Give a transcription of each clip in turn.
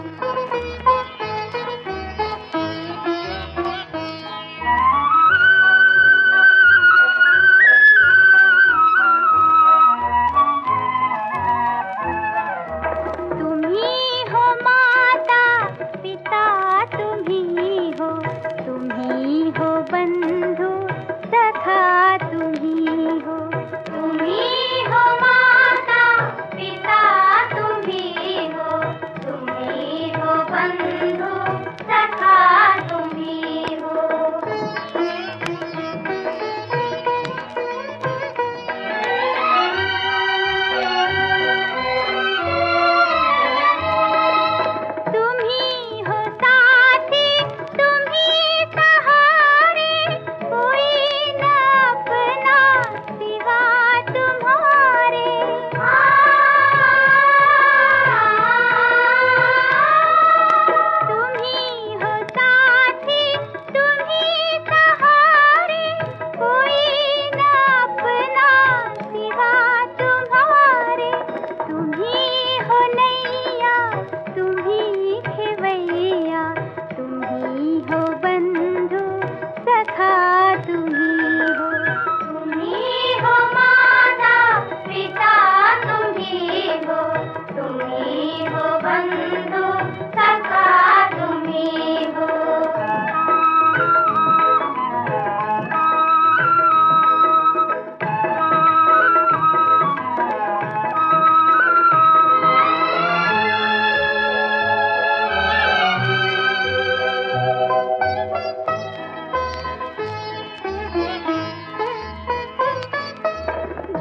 Thank you.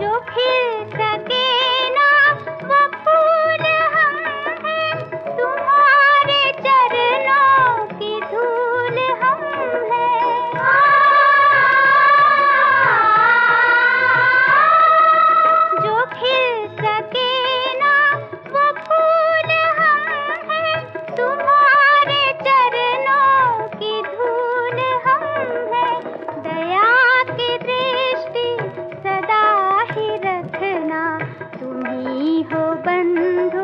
जो हो बंधु